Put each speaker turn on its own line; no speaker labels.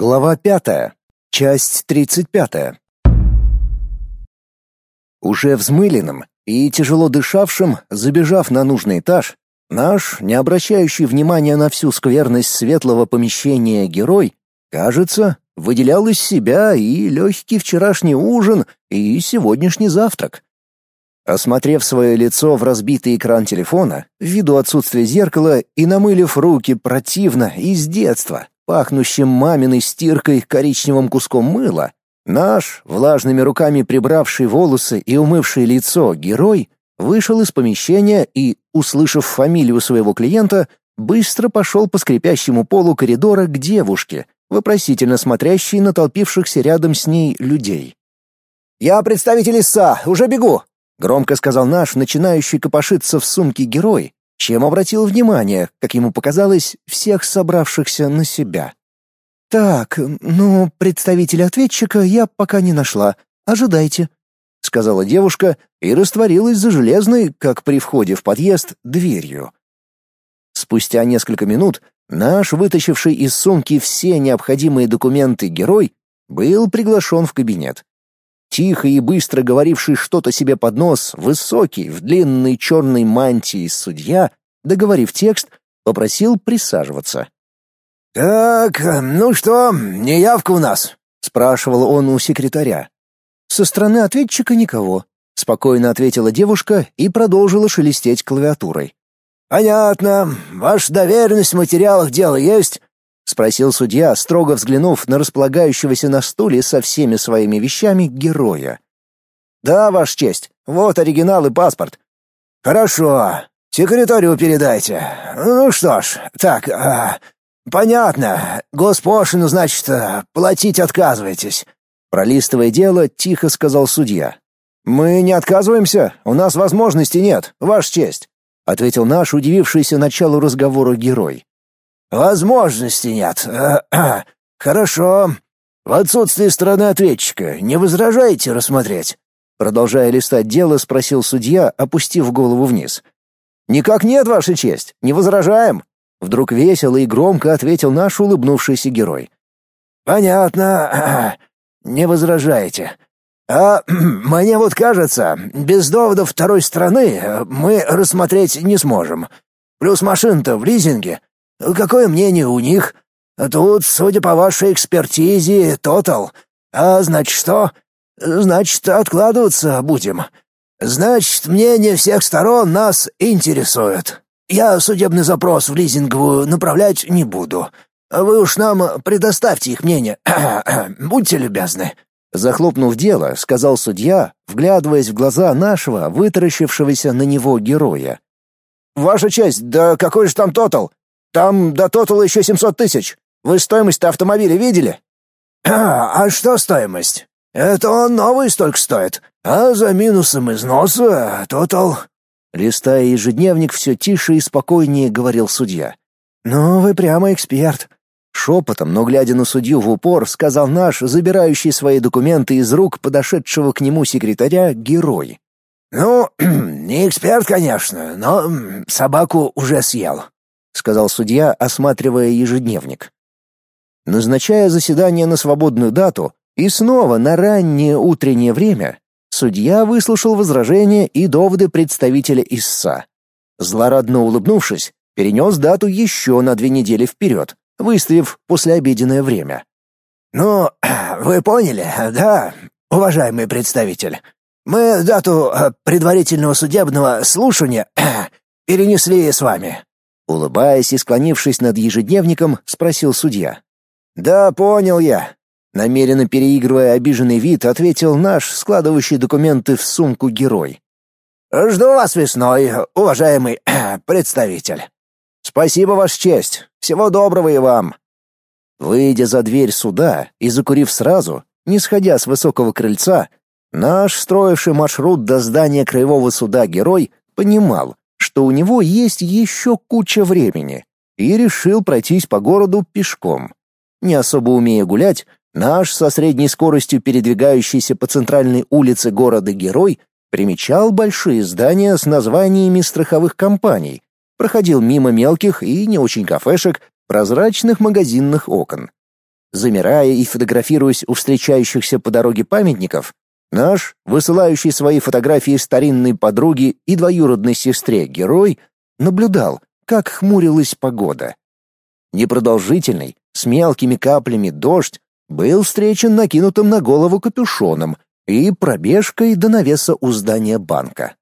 Глава пятая. Часть тридцать пятая. Уже взмыленным и тяжело дышавшим, забежав на нужный этаж, наш, не обращающий внимания на всю скверность светлого помещения герой, кажется, выделял из себя и легкий вчерашний ужин, и сегодняшний завтрак. Осмотрев свое лицо в разбитый экран телефона, ввиду отсутствия зеркала и намылив руки противно и с детства, пахнущим маминой стиркой коричневым куском мыла, наш, влажными руками прибравший волосы и умывший лицо герой, вышел из помещения и, услышав фамилию своего клиента, быстро пошел по скрипящему полу коридора к девушке, вопросительно смотрящей на толпившихся рядом с ней людей. «Я представитель ИСА, уже бегу!» — громко сказал наш, начинающий копошиться в сумке герой, чем обратил внимание, как ему показалось, всех собравшихся на себя. «Так, ну, представителя ответчика я пока не нашла. Ожидайте», — сказала девушка и растворилась за железной, как при входе в подъезд, дверью. Спустя несколько минут наш, вытащивший из сумки все необходимые документы герой, был приглашен в кабинет. Тихо и быстро говоривший что-то себе под нос, высокий, в длинной черной мантии судья, договорив текст, попросил присаживаться.
«Так, ну что, неявка у нас?» — спрашивал он у секретаря.
«Со стороны ответчика никого», — спокойно ответила девушка и продолжила шелестеть клавиатурой.
«Понятно. Ваша доверенность в материалах дела есть?»
— спросил судья, строго взглянув на располагающегося на стуле со всеми своими вещами героя.
«Да, Ваша честь. Вот оригинал и паспорт». «Хорошо. Секретарю передайте. Ну что ж, так, а, понятно. Госпошлину, значит, платить отказываетесь».
Пролистывая дело, тихо сказал судья.
«Мы не отказываемся. У нас возможности нет, Ваша честь», —
ответил наш удивившийся началу разговора герой.
Возможности нет. Хорошо. В отсутствие стороны ответчика не возражаете рассмотреть?
Продолжая листать дело, спросил судья, опустив голову вниз.
Никак нет, ваша честь. Не возражаем.
Вдруг весело и громко ответил наш улыбнувшийся герой.
Понятно. Не возражаете. А мне вот кажется, без доводов второй стороны мы рассмотреть не сможем. Плюс машина-то в лизинге. Какое мнение у них? Тут, судя по вашей экспертизе, тотал. А значит что? Значит, откладываться будем. Значит, мнение всех сторон нас интересует. Я судебный запрос в лизинговую направлять не буду. Вы уж нам предоставьте их мнение. Будьте любезны.
Захлопнув дело, сказал судья, вглядываясь в глаза нашего, вытаращившегося на него героя.
«Ваша честь, да какой же там тотал? Там до тотала еще семьсот тысяч. Вы стоимость автомобиля видели? А, а что стоимость? Это он новый столько стоит. А за минусом износа тотал...
Листая ежедневник, все тише и спокойнее говорил судья. «Ну, вы прямо эксперт». Шепотом, но глядя на судью в упор, сказал наш, забирающий свои документы из рук подошедшего к нему секретаря, герой.
«Ну, не эксперт, конечно, но собаку уже съел
сказал судья, осматривая ежедневник. Назначая заседание на свободную дату и снова на раннее утреннее время, судья выслушал возражения и доводы представителя ИССА. Злорадно улыбнувшись, перенес дату еще на две недели вперед, выставив послеобеденное время.
«Ну, вы поняли, да, уважаемый представитель? Мы дату э, предварительного судебного слушания перенесли с вами.
Улыбаясь и склонившись над ежедневником, спросил судья.
«Да, понял я».
Намеренно переигрывая обиженный вид, ответил наш, складывающий документы в сумку герой.
«Жду вас весной, уважаемый представитель».
«Спасибо, Ваша честь. Всего доброго и вам». Выйдя за дверь суда и закурив сразу, не сходя с высокого крыльца, наш, строивший маршрут до здания краевого суда герой, понимал, что у него есть еще куча времени, и решил пройтись по городу пешком. Не особо умея гулять, наш со средней скоростью передвигающийся по центральной улице города герой примечал большие здания с названиями страховых компаний, проходил мимо мелких и не очень кафешек, прозрачных магазинных окон. замирая и фотографируясь у встречающихся по дороге памятников, наш, высылающий свои фотографии старинной подруге и двоюродной сестре герой, наблюдал, как хмурилась погода. Непродолжительный, с мелкими каплями дождь был встречен накинутым на голову капюшоном и пробежкой до навеса у здания банка.